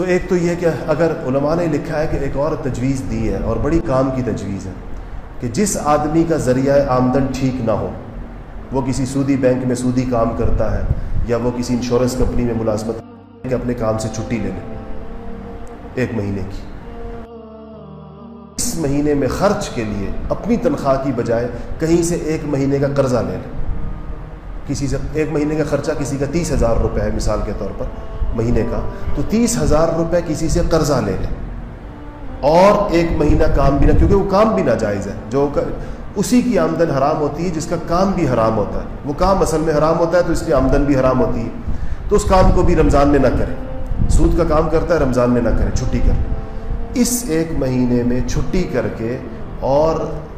تو ایک تو یہ کہ اگر علماء نے لکھا ہے کہ ایک اور تجویز دی ہے اور بڑی کام کی تجویز ہے کہ جس آدمی کا ذریعہ آمدن ٹھیک نہ ہو، وہ کسی سودی بینک میں سودی کام کرتا ہے یا وہ کسی انشورنس کمپنی میں ملازمت کہ اپنے کام سے چھٹی لے لے، ایک مہینے کی۔ اس مہینے میں خرچ کے لیے اپنی تنخواہ کی بجائے کہیں سے ایک مہینے کا قرضہ لے لے۔ کسی سے ایک مہینے کا خرچہ کسی کا تیس ہزار روپے ہے، مثال کے طور پر۔ مہینے کا، تو تیس ہزار روپے کسی سے قرضہ لے لے۔ اور ایک مہینہ کام بھی نہ، کیونکہ وہ کام بھی ناجائز ہے۔ جو اسی کی آمدن حرام ہوتی ہے جس کا کام بھی حرام ہوتا ہے۔ وہ کام اصل میں حرام ہوتا ہے تو اس کی آمدن بھی حرام ہوتی ہے۔ تو اس کام کو بھی رمضان میں نہ کرے سود کا کام کرتا ہے، رمضان میں نہ کرے چھٹی کر۔ اس ایک مہینے میں چھٹی کر کے اور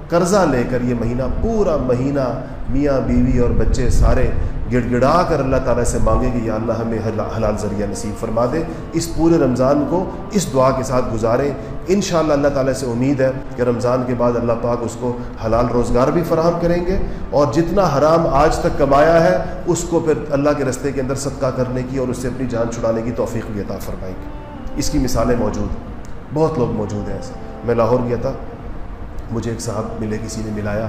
قرضہ لے کر یہ مہینہ، پورا مہینہ میاں بیوی اور بچے سارے گڑ گڑا کر اللہ تعالیٰ سے مانگے کہ یا اللہ ہمیں حلال ذریعہ نصیب فرما دے، اس پورے رمضان کو اس دعا کے ساتھ گزاریں انشاءاللہ اللہ تعالیٰ سے امید ہے کہ رمضان کے بعد اللہ پاک اس کو حلال روزگار بھی فراہم کریں گے اور جتنا حرام آج تک کمایا ہے، اس کو پھر اللہ کے رستے کے اندر صدقہ کرنے کی اور اس سے اپنی جان چھڑانے کی توفیق بھی عطا فرمائیں گے اس کی مثالیں موجود ہیں۔ بہت لوگ موجود ہیں ایسے۔ میں لاہور گیا تھا، مجھے ایک صاحب ملے، کسی نے ملایا۔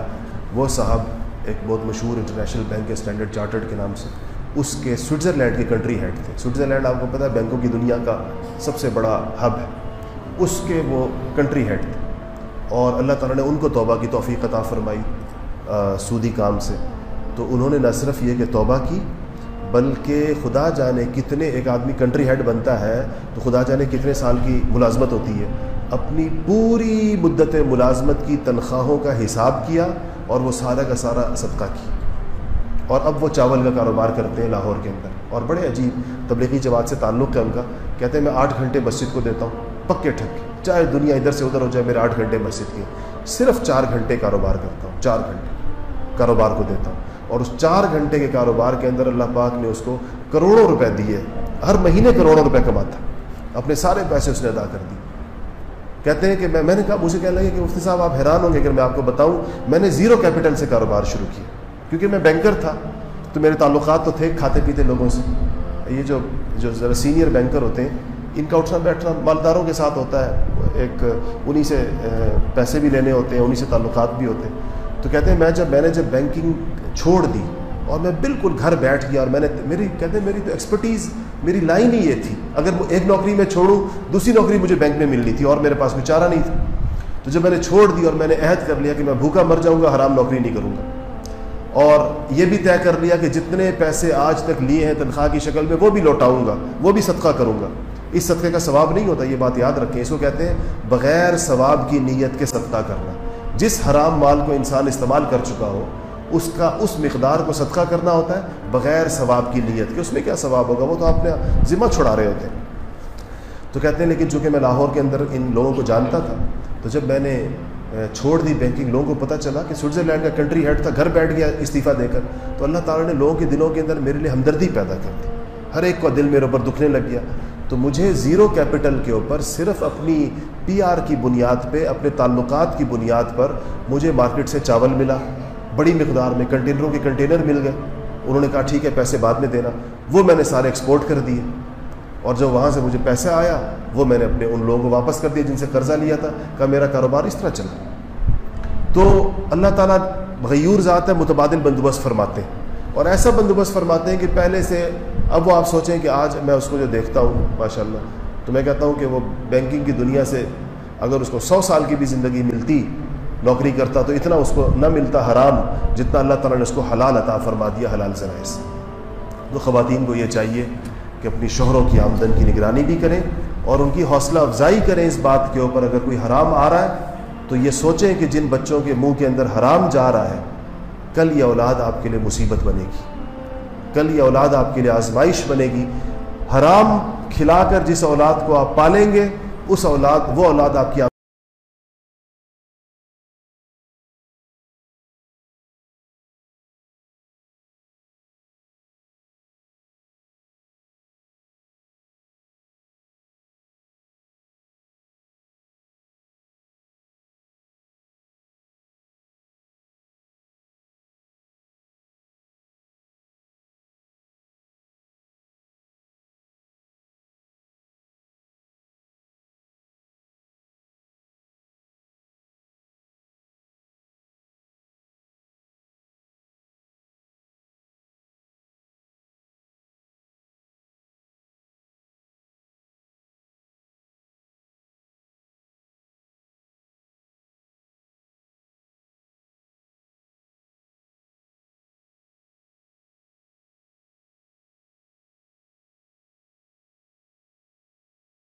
وہ صاحب ایک بہت مشہور انٹرنیشنل بینک کے اسٹینڈرڈ چارٹرڈ کے نام سے۔ اس کے سوئٹزرلینڈ کے کنٹری ہیڈ تھے سوئٹزرلینڈ، آپ کو پتہ ہے، بینکوں کی دنیا کا سب سے بڑا ہب ہے۔ اس کے وہ کنٹری ہیڈ تھے۔ اور اللہ تعالیٰ نے ان کو توبہ کی توفیق عطا فرمائی سودی کام سے۔ تو انہوں نے نہ صرف یہ کہ توبہ کی، بلکہ خدا جانے کتنے ایک آدمی کنٹری ہیڈ بنتا ہے، تو خدا جانے کتنے سال کی ملازمت ہوتی ہے۔ اپنی پوری مدت ملازمت کی تنخواہوں کا حساب کیا اور وہ سارا کا سارا صدقہ کی۔ اور اب وہ چاول کا کاروبار کرتے ہیں لاہور کے اندر۔ اور بڑے عجیب تبلیغی جماعت سے تعلق ہے ان کا۔ کہتے ہیں میں آٹھ گھنٹے مسجد کو دیتا ہوں، پکے ٹھک۔ چاہے دنیا ادھر سے ادھر ہو جائے، میرے آٹھ گھنٹے مسجد کے۔ صرف چار گھنٹے کاروبار کرتا ہوں، چار گھنٹے کاروبار کو دیتا ہوں۔ اور اس چار گھنٹے کے کاروبار کے اندر اللہ پاک نے اس کو کروڑوں روپے دیے۔ ہر مہینے کروڑوں روپے کماتا۔ اپنے سارے پیسے اس نے ادا کر دی کہتے ہیں کہ میں میں نے کہا مجھے کہنے لگے کہ مفتی صاحب، آپ حیران ہوں گے اگر میں آپ کو بتاؤں، میں نے زیرو کیپٹل سے کاروبار شروع کیا، کیونکہ میں بینکر تھا، تو میرے تعلقات تو تھے کھاتے پیتے لوگوں سے۔ یہ جو جو ذرا سینئر بینکر ہوتے ہیں، ان کا اٹھنا بیٹھنا مالداروں کے ساتھ ہوتا ہے۔ ایک انہی سے پیسے بھی لینے ہوتے ہیں، انہی سے تعلقات بھی ہوتے ہیں۔ تو کہتے ہیں، میں جب میں نے جب بینکنگ چھوڑ دی اور میں بالکل گھر بیٹھ گیا اور میں نے میری، کہتے ہیں میری تو ایکسپرٹیز میری لائن ہی یہ تھی۔ اگر ایک نوکری میں چھوڑوں، دوسری نوکری مجھے بینک میں ملنی تھی اور میرے پاس کوئی چارہ نہیں تھا۔ تو جب میں نے چھوڑ دی اور میں نے عہد کر لیا کہ میں بھوکا مر جاؤں گا، حرام نوکری نہیں کروں گا۔ اور یہ بھی طے کر لیا کہ جتنے پیسے آج تک لیے ہیں تنخواہ کی شکل میں، وہ بھی لوٹاؤں گا، وہ بھی صدقہ کروں گا۔ اس صدقے کا ثواب نہیں ہوتا، یہ بات یاد رکھیں۔ اس کو کہتے ہیں بغیر ثواب کی نیت کے صدقہ کرنا۔ جس حرام مال کو انسان استعمال کر چکا ہو اس کا اس مقدار کو صدقہ کرنا ہوتا ہے، بغیر ثواب کی نیت کے۔ اس میں کیا ثواب ہوگا؟ وہ تو آپ نے ذمہ چھڑا رہے ہوتے ہیں۔ تو کہتے ہیں، لیکن چونکہ میں لاہور کے اندر ان لوگوں کو جانتا تھا، تو جب میں نے چھوڑ دی بینکنگ لوگوں کو پتہ چلا کہ سوئٹزرلینڈ کا کنٹری ہیڈ تھا، گھر بیٹھ گیا استعفیٰ دے کر، تو اللہ تعالیٰ نے لوگوں کے دلوں کے اندر میرے لیے ہمدردی پیدا کر دی۔ ہر ایک کو دل میرے اوپر دکھنے لگ گیا۔ تو مجھے زیرو کیپٹل کے اوپر صرف اپنی پی آر کی بنیاد پہ، اپنے تعلقات کی بنیاد پر مجھے مارکیٹ سے چاول ملا۔ بڑی مقدار میں کنٹینروں کے کنٹینر مل گئے۔ انہوں نے کہا، ٹھیک ہے، پیسے بعد میں دینا۔ وہ میں نے سارے ایکسپورٹ کر دیے۔ اور جو وہاں سے مجھے پیسے آیا، وہ میں نے اپنے ان لوگوں کو واپس کر دیا جن سے قرضہ لیا تھا۔ کہ میرا کاروبار اس طرح چلا۔ تو اللہ تعالیٰ غیور ذات ہے، متبادل بندوبست فرماتے ہیں۔ اور ایسا بندوبست فرماتے ہیں کہ پہلے سے اب وہ آپ سوچیں کہ آج میں اس کو جو دیکھتا ہوں ماشاء اللہ تو میں کہتا ہوں کہ وہ بینکنگ کی دنیا سے اگر اس کو سو سال کی بھی زندگی ملتی نوکری کرتا تو اتنا اس کو نہ ملتا حرام جتنا اللہ تعالیٰ نے اس کو حلال عطا فرما دیا حلال ذرائع سے۔ تو خواتین کو یہ چاہیے کہ اپنی شوہروں کی آمدن کی نگرانی بھی کریں اور ان کی حوصلہ افزائی کریں اس بات کے اوپر۔ اگر کوئی حرام آ رہا ہے تو یہ سوچیں کہ جن بچوں کے منہ کے اندر حرام جا رہا ہے، کل یہ اولاد آپ کے لیے مصیبت بنے گی۔ کل یہ اولاد آپ کے لیے آزمائش بنے گی۔ حرام کھلا کر جس اولاد کو آپ پالیں گے، اس اولاد، وہ اولاد آپ کی